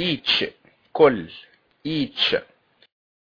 each كل each